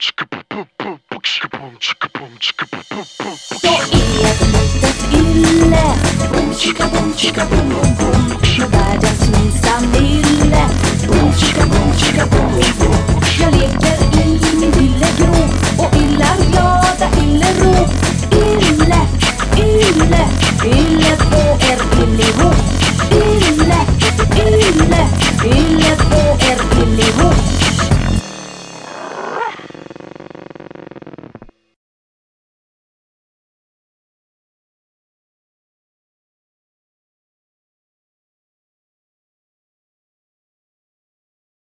chica boom chica boom chica boom.